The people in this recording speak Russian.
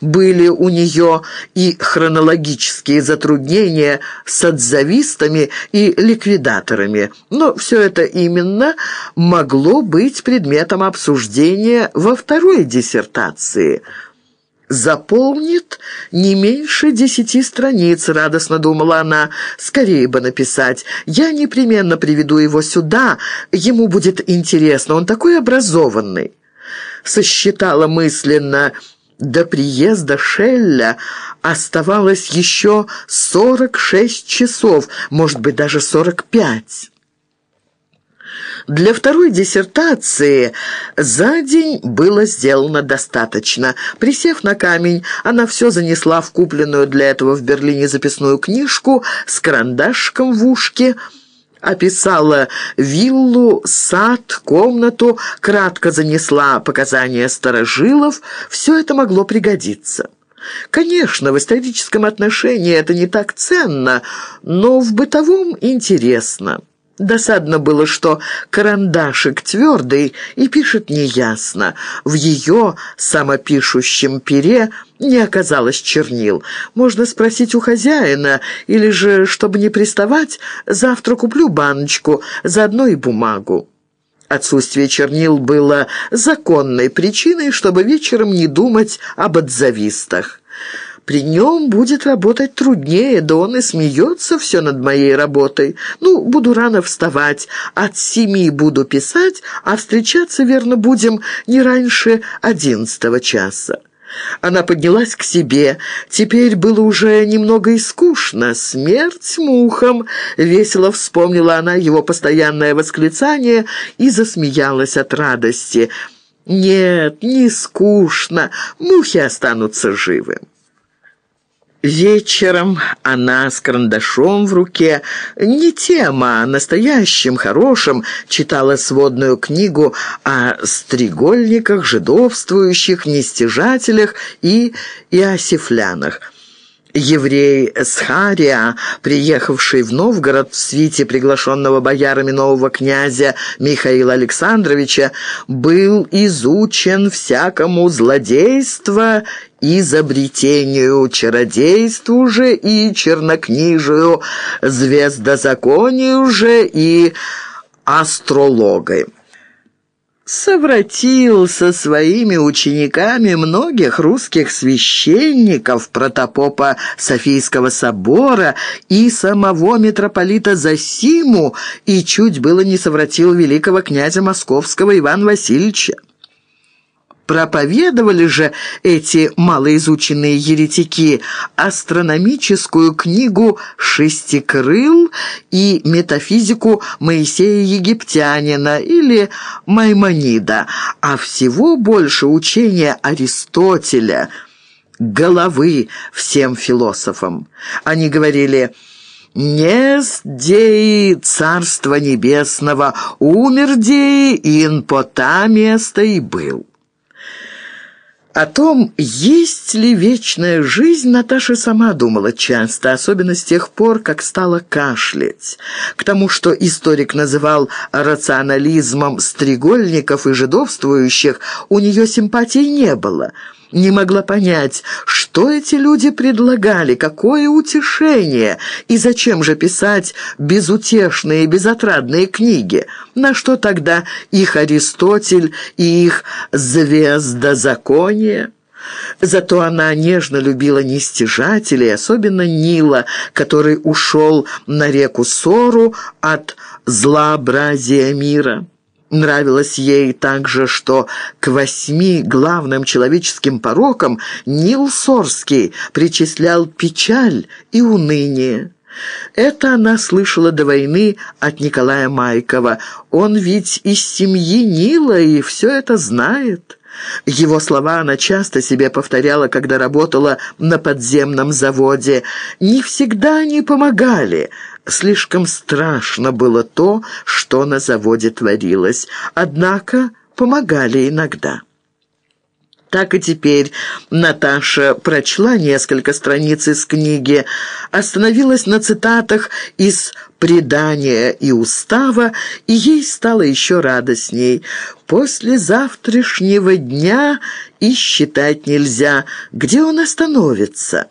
были у нее и хронологические затруднения с отзавистами и ликвидаторами, но все это именно могло быть предметом обсуждения во второй диссертации – «Заполнит не меньше десяти страниц», — радостно думала она. «Скорее бы написать. Я непременно приведу его сюда. Ему будет интересно. Он такой образованный». Сосчитала мысленно. До приезда Шелля оставалось еще сорок шесть часов, может быть, даже сорок пять. Для второй диссертации за день было сделано достаточно. Присев на камень, она все занесла в купленную для этого в Берлине записную книжку с карандашком в ушке, описала виллу, сад, комнату, кратко занесла показания старожилов. Все это могло пригодиться. Конечно, в историческом отношении это не так ценно, но в бытовом интересно. Досадно было, что карандашик твердый и пишет неясно. В ее самопишущем пере не оказалось чернил. Можно спросить у хозяина, или же, чтобы не приставать, завтра куплю баночку, заодно и бумагу. Отсутствие чернил было законной причиной, чтобы вечером не думать об отзавистах. При нем будет работать труднее, да он и смеется все над моей работой. Ну, буду рано вставать, от семи буду писать, а встречаться, верно, будем не раньше одиннадцатого часа. Она поднялась к себе. Теперь было уже немного и скучно. «Смерть мухам!» — весело вспомнила она его постоянное восклицание и засмеялась от радости. «Нет, не скучно. Мухи останутся живы». Вечером она с карандашом в руке, не тема, а настоящим, хорошим, читала сводную книгу о стрегольниках, жидовствующих, нестяжателях и иосифлянах. Еврей Схария, приехавший в Новгород в свите приглашенного боярами нового князя Михаила Александровича, был изучен всякому злодейству изобретению, чародейству же и чернокнижию, звездозаконию же и астрологой совратил со своими учениками многих русских священников, протопопа Софийского собора и самого митрополита Засиму и чуть было не совратил великого князя московского Ивана Васильевича. Проповедовали же эти малоизученные еретики астрономическую книгу «Шестикрыл» и метафизику Моисея Египтянина или Маймонида, а всего больше учения Аристотеля, головы всем философам. Они говорили «Не сдеи Царства Небесного, умер деи, ин по та место и был». О том, есть ли вечная жизнь, Наташа сама думала часто, особенно с тех пор, как стала кашлять. К тому, что историк называл рационализмом стрегольников и жидовствующих, у нее симпатий не было – не могла понять, что эти люди предлагали, какое утешение, и зачем же писать безутешные, безотрадные книги, на что тогда их Аристотель и их звездозаконие. Зато она нежно любила нестяжателей, особенно Нила, который ушел на реку Сору от злообразия мира. Нравилось ей также, что к восьми главным человеческим порокам Нил Сорский причислял печаль и уныние. Это она слышала до войны от Николая Майкова. Он ведь из семьи Нила и все это знает. Его слова она часто себе повторяла, когда работала на подземном заводе. «Не всегда они помогали». Слишком страшно было то, что на заводе творилось. Однако помогали иногда. Так и теперь Наташа прочла несколько страниц из книги, остановилась на цитатах из «Предания и устава», и ей стало еще радостней. После завтрашнего дня и считать нельзя, где он остановится.